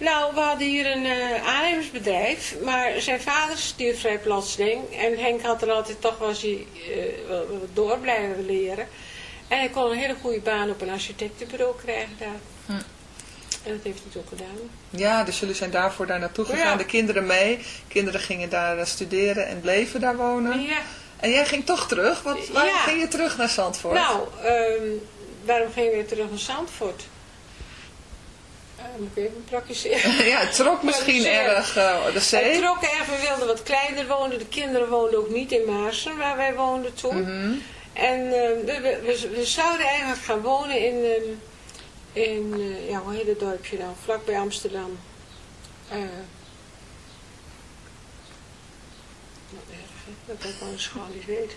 Nou, we hadden hier een uh, aannemersbedrijf, maar zijn vader stierf vrij plotseling. En Henk had er altijd toch hij uh, door blijven leren. En hij kon een hele goede baan op een architectenbureau krijgen daar. Hm. En dat heeft hij toen gedaan. Ja, dus jullie zijn daarvoor daar naartoe gegaan, ja. de kinderen mee. Kinderen gingen daar studeren en bleven daar wonen. Ja. En jij ging toch terug? Wat, waarom Ja. ging je terug naar Zandvoort? Nou, ehm, waarom gingen we terug naar Zandvoort? Eh, moet ik even praktiseren. ja, het trok misschien erg eh, de Het zee. trok erg, we wilden wat kleiner wonen. De kinderen woonden ook niet in Maarsen, waar wij woonden toen. Mhm. En eh, we, we, we, zouden eigenlijk gaan wonen in, ehm, in eh, ja, hoe heet het dorpje nou? Vlakbij Amsterdam. Eh wat erg, hè? dat ik gewoon eens gewoon niet weet.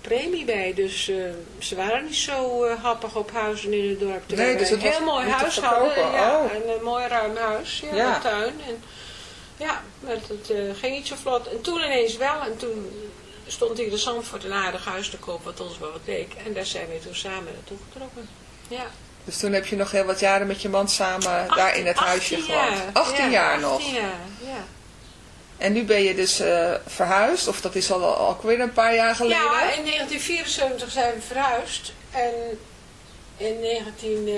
premie bij. Dus eh, ze waren niet zo eh, happig op huizen in het dorp. Terwijl Nee, dus het een heel mooi huis hadden. Ja, Oh. een, eh, mooi ruim huis. Ja, Ja. een tuin. En, ja, maar het eh, ging niet zo vlot. En toen ineens wel. En toen stond hier de Zandvoort een aardig huis te koop, wat ons wel wat leek. En daar zijn we toen samen naartoe getrokken. Ja. Dus toen heb je nog heel wat jaren met je man samen daar in het 18 huisje gewoond. jaar. 18 Ja, jaar nog. 18 jaar, ja. En nu ben je dus eh, verhuisd, of dat is al alweer een paar jaar geleden. Ja, in 1974 zijn we verhuisd. En in 19... eh,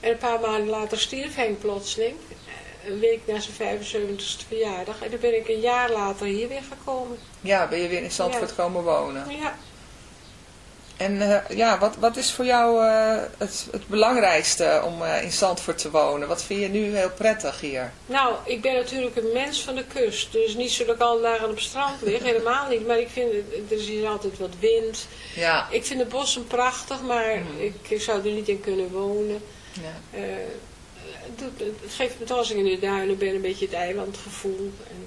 en een paar maanden later stierf Henk plotseling. Een week na zijn 75ste verjaardag. En toen ben ik een jaar later hier weer gekomen. Ja, ben je weer in Zandvoort Ja. komen wonen. Ja. En eh, ja, wat, wat is voor jou eh, het, het belangrijkste om eh, in Zandvoort te wonen? Wat vind je nu heel prettig hier? Nou, ik ben natuurlijk een mens van de kust. Dus niet zo dat ik al dagen op het strand lig. Helemaal niet. Maar ik vind, er is hier altijd wat wind. Ja. Ik vind de bossen prachtig, maar ik zou er niet in kunnen wonen. ja. Het, doet- het geeft me toch als ik in de duinen ben een beetje het eilandgevoel. En,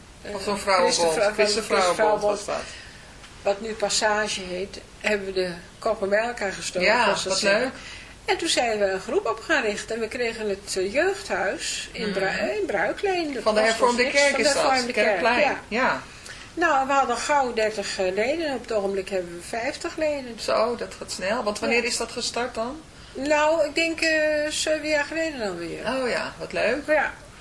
eh, Of zo'n vrouwenbond. Van de Christenvrouwenbond was dat. Wat nu Passage heet, hebben we de koppen bij elkaar gestoken. Ja, dat wat leuk. En toen zijn we een groep op gaan richten. En we kregen het eh, jeugdhuis in, Bru eh, in Bruikleen. Van de hervormde kerk Van de is dat, hervormde kerk, Kerkplein. ja. ja. Nou, we hadden gauw 30 leden. En op het ogenblik hebben we 50 leden. Zo, dat gaat snel. Want wanneer Ja. is dat gestart dan? Nou, ik denk eh zeven jaar geleden dan weer. Oh ja, wat leuk. Ja,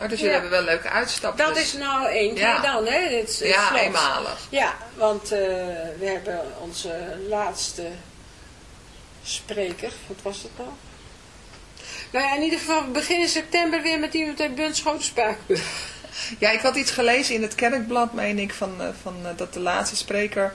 Oh, dus jullie Ja. hebben wel leuke uitstapjes. Dat is nou één keer Ja. dan, hè? Dit, is- Ja, slot. eenmalig. Ja, want eh, we hebben onze laatste spreker, wat was het nou? Nou ja, in ieder geval begin september weer met iemand uit Spakenburg. Ja, ik had iets gelezen in het kerkblad, meen ik, van, eh, van eh, dat de laatste spreker,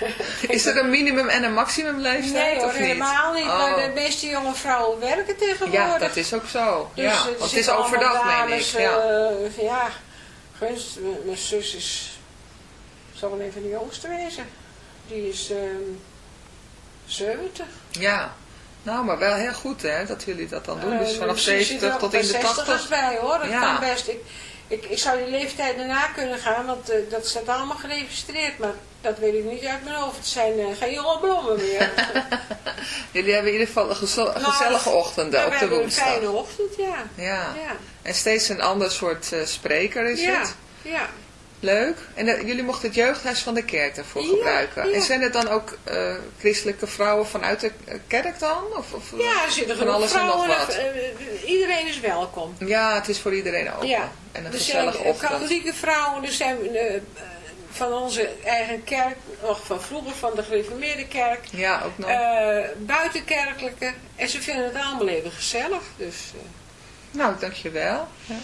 Is er een minimum en een maximum leeftijd? nee hoor, of niet? helemaal niet. Oh. Maar de meeste jonge vrouwen werken tegenwoordig. Ja, dat is ook zo. Dus, ja, er want het is overdag, meen ik. Ja. eh, ja, gunst, mijn zus is, zal wel even de jongste wezen. Die is ehm 70. ja. Nou, maar wel heel goed hè, dat jullie dat dan doen. Dus Eh, vanaf zit er 70 ook tot in de 60 80. bij hoor, dat Ja. kan best. Ik, ik, ik zou die leeftijd daarna kunnen gaan, want eh, dat staat allemaal geregistreerd. Maar dat weet ik niet uit mijn hoofd. Het zijn eh, geen jonge blommen meer. Jullie hebben in ieder geval een Nou, gezellige ochtenden Ja, op we de hebben een woensdag. fijne ochtend, ja. Ja. Ja, En steeds een ander soort eh, spreker is ja. het. ja. Leuk. En eh, jullie mochten het jeugdhuis van de kerk daarvoor Ja, gebruiken. ja. En zijn het dan ook eh, christelijke vrouwen vanuit de eh, kerk dan? Of, of, Ja, er zitten van genoeg alles en nog vrouwen. wat? iedereen is welkom. Ja, het is voor iedereen open. Ja. En een Er zijn gezellige ochtend. katholieke vrouwen, er zijn van onze eigen kerk, nog van vroeger van de gereformeerde kerk, Ja, ook nog. buitenkerkelijke. En ze vinden het allemaal even gezellig. Dus, nou, dankjewel. Ja.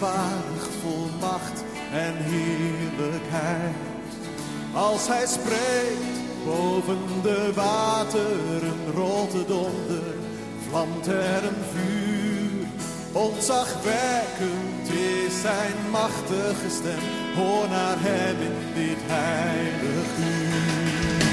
Hij is waardig vol macht en heerlijkheid. Als hij spreekt, boven de wateren rolt de donder, vlamt er een vuur. Ontzagwekkend is zijn machtige stem, hoor naar hem in dit heilig uur.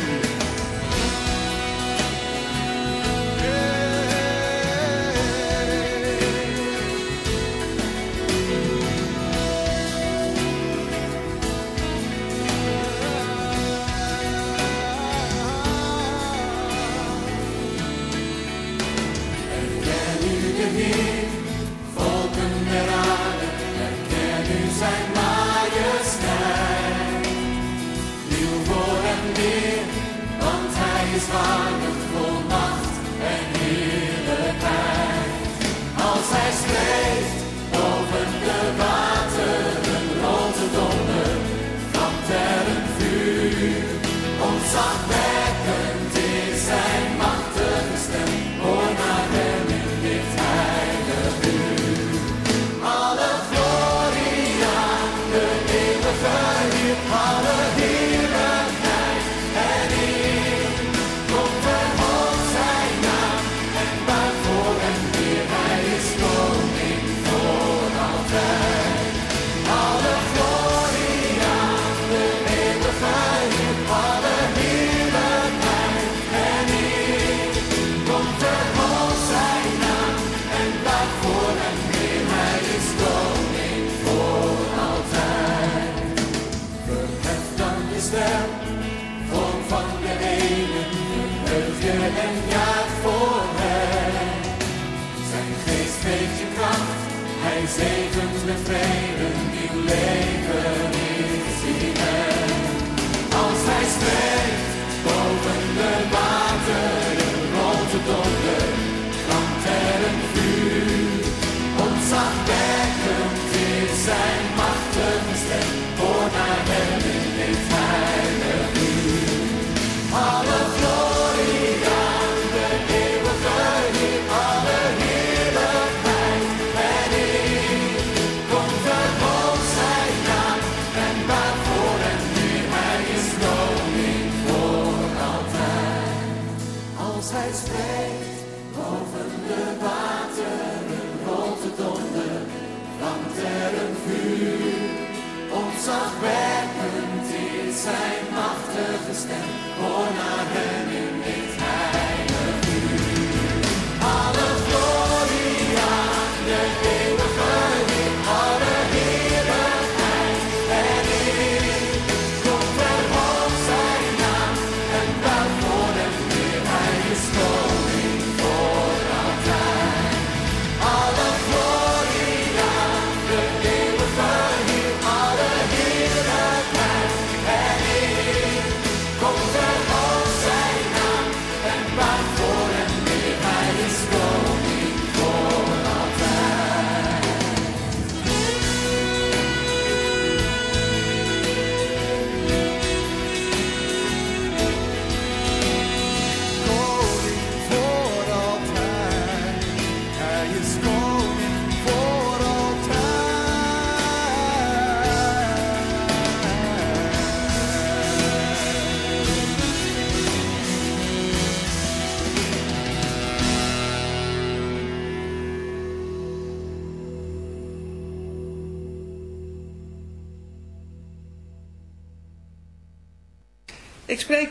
zegent de die leven is. Als hij spreekt. Ontzagwekkend is zijn machtige stem, hoor naar hem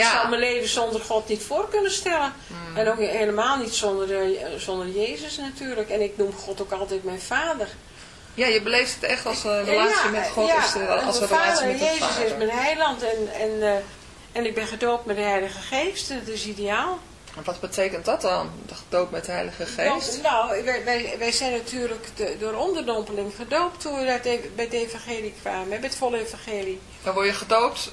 Ik zou mijn leven zonder God niet voor kunnen stellen. Hmm. En ook helemaal niet zonder, eh, zonder Jezus natuurlijk. En ik noem God ook altijd mijn vader. Ja, je beleeft het echt als een relatie met God. is er, als een relatie met Jezus vader. is mijn heiland en, en, eh, en ik ben gedoopt met de Heilige Geest. Dat is ideaal. En wat betekent dat dan? De Gedoopt met de Heilige Geest? Nou, wij, wij, wij zijn natuurlijk de- door onderdompeling gedoopt toen we uit de- bij het evangelie kwamen, bij het volle evangelie. Dan word je gedoopt eh,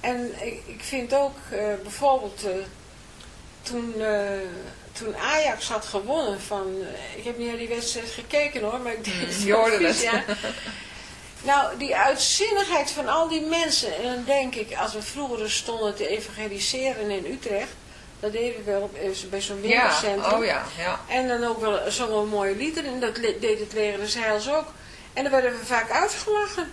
En ik, ik vind ook eh, bijvoorbeeld eh, toen, eh, toen Ajax had gewonnen van... ik heb niet naar die wedstrijd gekeken hoor, maar ik deed hoorde op het. ja. Nou, die uitzinnigheid van al die mensen. En dan denk ik, als we vroeger stonden te evangeliseren in Utrecht... Dat deden we wel op, bij zo'n Ja, winkelcentrum. oh ja, ja. En dan ook wel zo'n mooie lieder. En dat deed het leger des Heils ook. En dan werden we vaak uitgelachen.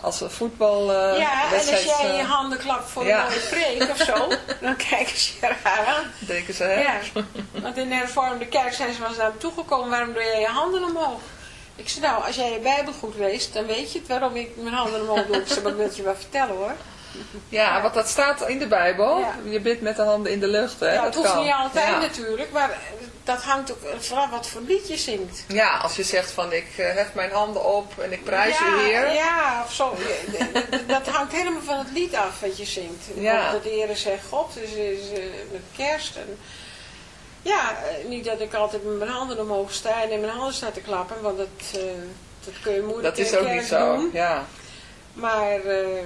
als een voetbal eh, ja, en als jij je eh, handen klapt voor ja. een mooie preek of zo, dan kijken ze je raar aan. denken ze, hè? Ja, want in de hervormde kerk zijn ze wel eens naar me toegekomen, waarom doe jij je handen omhoog? Ik zei, nou, als jij je Bijbel goed leest, dan weet je het waarom ik mijn handen omhoog doe. Ik zei, maar ik wil je wel vertellen hoor. Ja, want dat staat in de Bijbel. Ja. Je bidt met de handen in de lucht, hè? ja, dat hoeft kan. niet altijd ja. natuurlijk, maar dat hangt ook vanaf wat voor lied je zingt. Ja, als je zegt van ik eh, hef mijn handen op en ik prijs u Heer. Ja, of zo. Dat- hangt helemaal van het lied af wat je zingt. Ja. Dat de Heer zegt God, dus is eh, met kerst. En, ja, eh, niet dat ik altijd met mijn handen omhoog sta en in mijn handen sta te klappen, want dat, eh, dat kun je moeilijk Dat is ook niet zo. doen. Ja. Maar eh,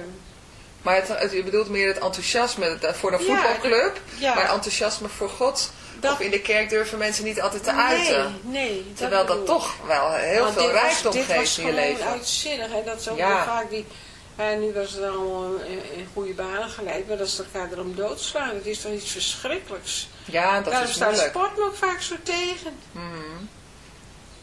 Maar het, het- je bedoelt meer het enthousiasme het- voor een voetbalclub. ja. Maar enthousiasme voor God. Dat- Of in de kerk durven mensen niet altijd te uiten. nee, nee. Terwijl dat toch wel heel veel dit was- rijkdom dit geeft was in je gewoon leven. uitzinnig. En dat is ook vaak die... En nu was het allemaal in, in goede banen geleid, maar dat ze elkaar erom doodslaan. Het is toch iets verschrikkelijks. Ja, dat Daarom is staat moeilijk. sport me ook vaak zo tegen. Mhm.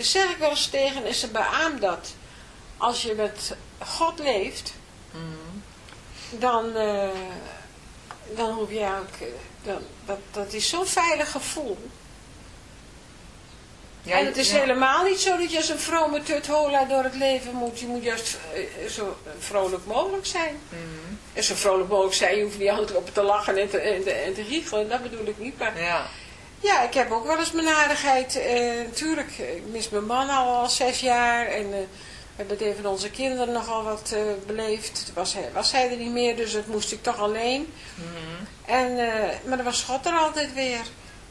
Dan zeg ik wel eens tegen en ze beaamt dat. Als je met God leeft, Mhm. dan, eh, dan hoef je ook, eh, dan, dat, dat is zo'n veilig gevoel. Ja, en het is ja. helemaal niet zo dat je als een vrome tuthola door het leven moet. Je moet juist eh, zo vrolijk mogelijk zijn. Mhm. En zo vrolijk mogelijk zijn, je hoeft niet altijd op te lachen en te, en te, en te giechelen, dat bedoel ik niet. Maar Ja. Ja, ik heb ook wel eens mijn aardigheid. Natuurlijk, ik mis mijn man al, al zes jaar. En eh, we hebben het even onze kinderen nogal wat beleefd. Toen was hij, was hij er niet meer, dus dat moest ik toch alleen. Mhm. En, maar dan was God er altijd weer.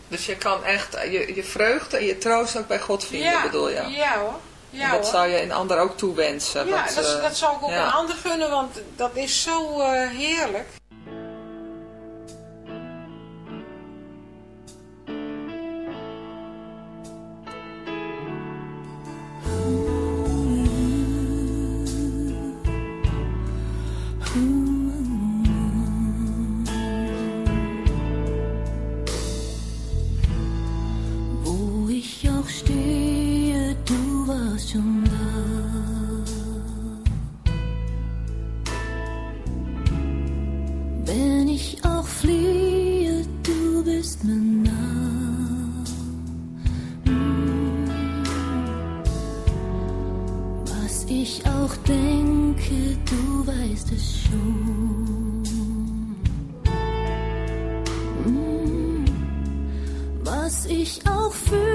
Dus je kan echt je, je vreugde en je troost ook bij God vinden, bedoel je? Ja hoor. Ja, En dat hoor. zou je een ander ook toewensen. ja, dat, dat zou ik ook ja. een ander gunnen, want dat is zo heerlijk. Weißt es schon. Mm. Was ich auch fühle,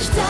each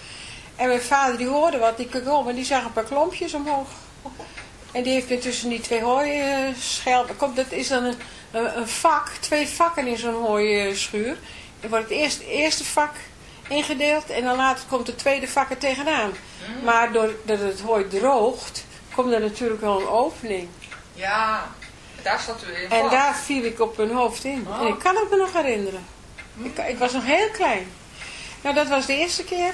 En mijn vader die hoorde wat, die keek en die zag een paar klompjes omhoog. En die heeft tussen die twee hooischelpen, komt dat is dan een, een, vak, twee vakken in zo'n hooischuur. Er wordt het eerste, eerste vak ingedeeld en dan later komt het tweede vak er tegenaan. Maar doordat het hooi droogt, komt er natuurlijk wel een opening. Ja, daar zat u in En vast. daar viel ik op mijn hoofd in. Oh. En ik kan het me nog herinneren. Ik, ik was nog heel klein. Nou, dat was de eerste keer.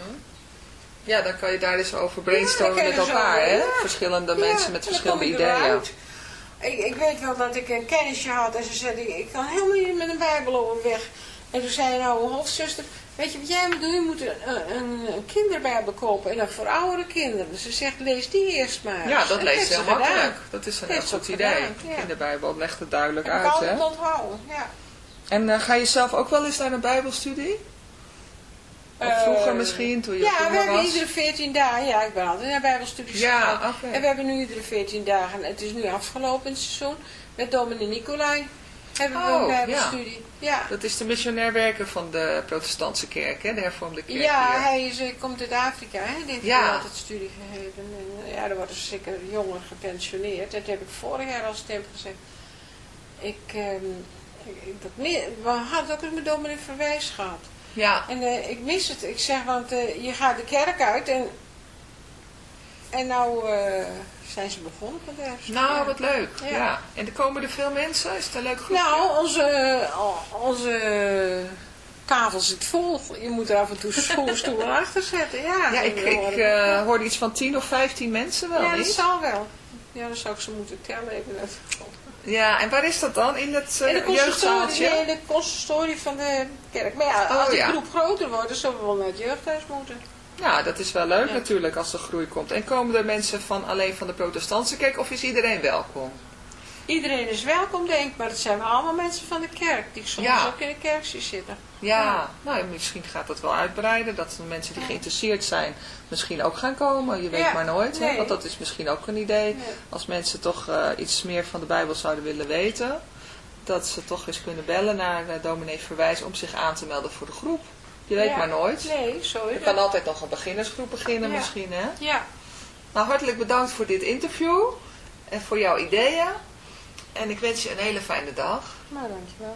Ja, dan kan je daar eens over brainstormen met kan je elkaar, hè? ja. Verschillende mensen met verschillende ideeën. Ik, ik weet wel dat ik een kennisje had en ze zei, ik kan helemaal niet met een bijbel overweg. En toen zei nou een hofzuster, weet je wat jij moet doen? Je moet een, een, een kinderbijbel kopen en dan voor oudere kinderen. Ze zegt, lees die eerst maar. Ja, dat En leest heel gedaan. makkelijk. Dat is een heel goed idee. gedaan, ja. Kinderbijbel legt het duidelijk uit, hè? onthouden, ja. En eh, ga je zelf ook wel eens naar een bijbelstudie? Of vroeger Eh, misschien, toen je Ja, we hebben was? iedere 14 dagen, ja, ik ben altijd naar bijbelstudies Ja, gegaan. oké. En we hebben nu iedere 14 dagen, het is nu afgelopen het seizoen, met dominee Nicolai hebben we Oh, een bijbelstudie. Ja, Dat is de missionair werker van de protestantse kerk, hè? De hervormde kerk ja, hier. hij is, eh, komt uit Afrika, hè? die heeft Ja. altijd studie gegeven. En, eh, ja, er worden zeker jongeren gepensioneerd. Dat heb ik vorig jaar al stem gezegd. Ik, ehm, ik, dat, we hadden ook eens met dominee Verwijs gehad. Ja, En eh, ik mis het. Ik zeg, want eh, je gaat de kerk uit en, en nou eh, zijn ze begonnen met de herfst. nou, wat leuk. Ja. Ja. En er komen er veel mensen? Is het een leuk groep? Nou, onze, onze kavel zit vol. Je moet er af en toe stoelen achter zetten. Ja, Ja, ik, ik hoorde iets van 10 of 15 mensen wel, ja, dat zal wel. Ja, dan zou ik ze moeten tellen even. uit. Ja, en waar is dat dan? In het In de uh, jeugdzaaltje? nee, de consistorie van de kerk. Maar ja, Oh, als ja. groep groter wordt, dan zullen we wel naar het jeugdhuis moeten. Ja, dat is wel leuk Ja. natuurlijk als er groei komt. En komen er mensen van alleen van de protestantse kerk of is iedereen welkom? Iedereen is welkom, denk ik, maar het zijn allemaal mensen van de kerk, die soms Ja. ook in de kerk zitten. Ja, Ja. nou misschien gaat dat wel uitbreiden. Dat de mensen die geïnteresseerd zijn misschien ook gaan komen. Je weet Ja, maar nooit, hè? want dat is misschien ook een idee. Nee. Als mensen toch eh, iets meer van de Bijbel zouden willen weten. Dat ze toch eens kunnen bellen naar uh, dominee Verwijs om zich aan te melden voor de groep. Je weet Ja. maar nooit. Nee, zo Je kan altijd nog een beginnersgroep beginnen misschien, hè? Ja, Nou, hartelijk bedankt voor dit interview en voor jouw ideeën. En ik wens je een hele fijne dag. maar dankjewel.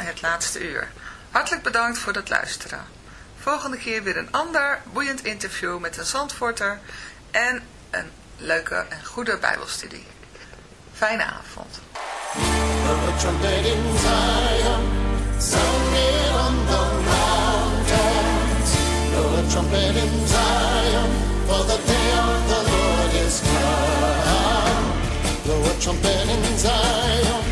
Het Laatste Uur. Hartelijk bedankt voor het luisteren. Volgende keer weer een ander boeiend interview met een zandvorter en een leuke en goede bijbelstudie. Fijne avond. Zion,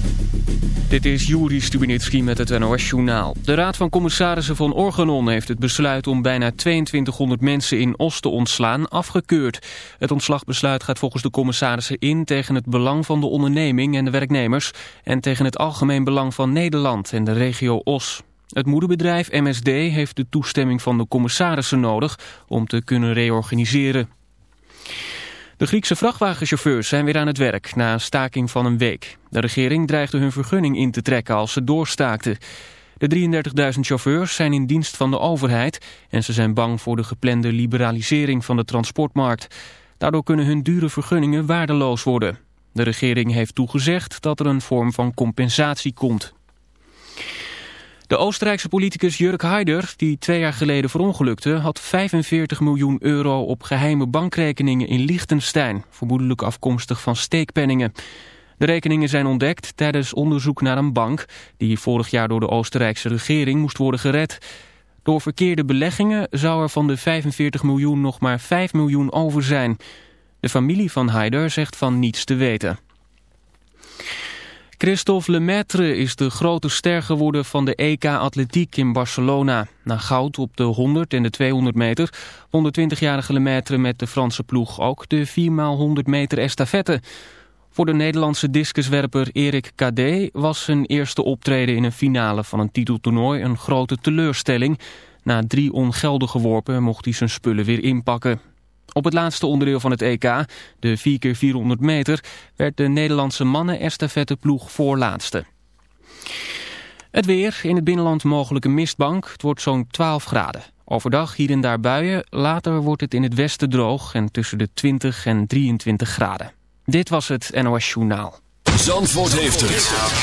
Dit is Juri Stubenitski met het NOS-journaal. De Raad van Commissarissen van Organon heeft het besluit om bijna 2200 mensen in Os te ontslaan afgekeurd. Het ontslagbesluit gaat volgens de commissarissen in tegen het belang van de onderneming en de werknemers... en tegen het algemeen belang van Nederland en de regio Os. Het moederbedrijf MSD heeft de toestemming van de commissarissen nodig om te kunnen reorganiseren. De Griekse vrachtwagenchauffeurs zijn weer aan het werk na een staking van een week. De regering dreigde hun vergunning in te trekken als ze doorstaakten. De 33.000 chauffeurs zijn in dienst van de overheid en ze zijn bang voor de geplande liberalisering van de transportmarkt. Daardoor kunnen hun dure vergunningen waardeloos worden. De regering heeft toegezegd dat er een vorm van compensatie komt. De Oostenrijkse politicus Jurk Haider, die twee jaar geleden verongelukte, had 45 miljoen euro op geheime bankrekeningen in Liechtenstein, vermoedelijk afkomstig van steekpenningen. De rekeningen zijn ontdekt tijdens onderzoek naar een bank die vorig jaar door de Oostenrijkse regering moest worden gered. Door verkeerde beleggingen zou er van de 45 miljoen nog maar 5 miljoen over zijn. De familie van Haider zegt van niets te weten. Christophe Lemaitre is de grote ster geworden van de EK Atletiek in Barcelona. Na goud op de 100 en de 200 meter won de 20-jarige Lemaitre met de Franse ploeg ook de 4x100 meter estafette. Voor de Nederlandse discuswerper Erik Kadé was zijn eerste optreden in een finale van een titeltoernooi een grote teleurstelling. Na drie ongeldige worpen mocht hij zijn spullen weer inpakken. Op het laatste onderdeel van het EK, de 4x400 meter, werd de Nederlandse mannen-estafetteploeg voorlaatste. Het weer, in het binnenland mogelijke mistbank, het wordt zo'n 12 graden. Overdag hier en daar buien, later wordt het in het westen droog en tussen de 20 en 23 graden. Dit was het NOS Journaal. Zandvoort heeft het.